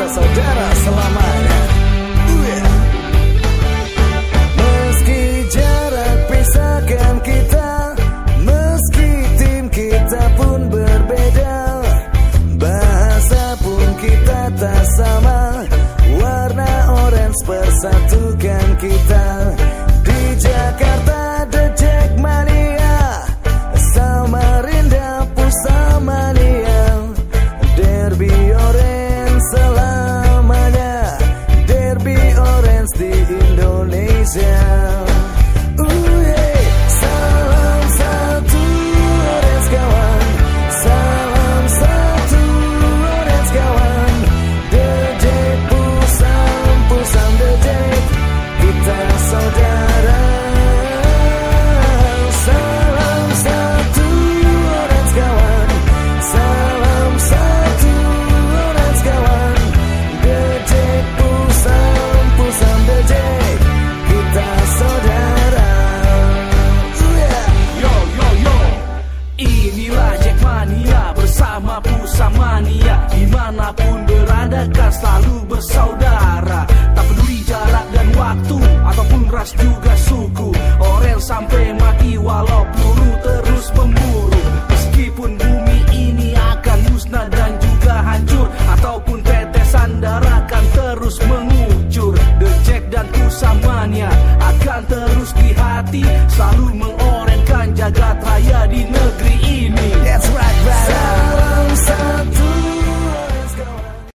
saudara selamanya. Meski jarak pisahkan kita Meski tim kita pun berbeda Bahasa pun kita tak sama Warna orange persatukan kita. Di Jakarta The Jackmania Samarinda Pusamania. Derby orange selamanya Pusamania Di mana pun berada kan selalu bersaudara. Tak peduli jarak dan waktu Ataupun ras juga suku. Orel sampai mati walau peluru terus memburu. Meskipun bumi ini akan musnah dan juga hancur Ataupun tetesan darah akan terus mengucur. The dan Pusamania akan terus di hati Selalu mengorenkan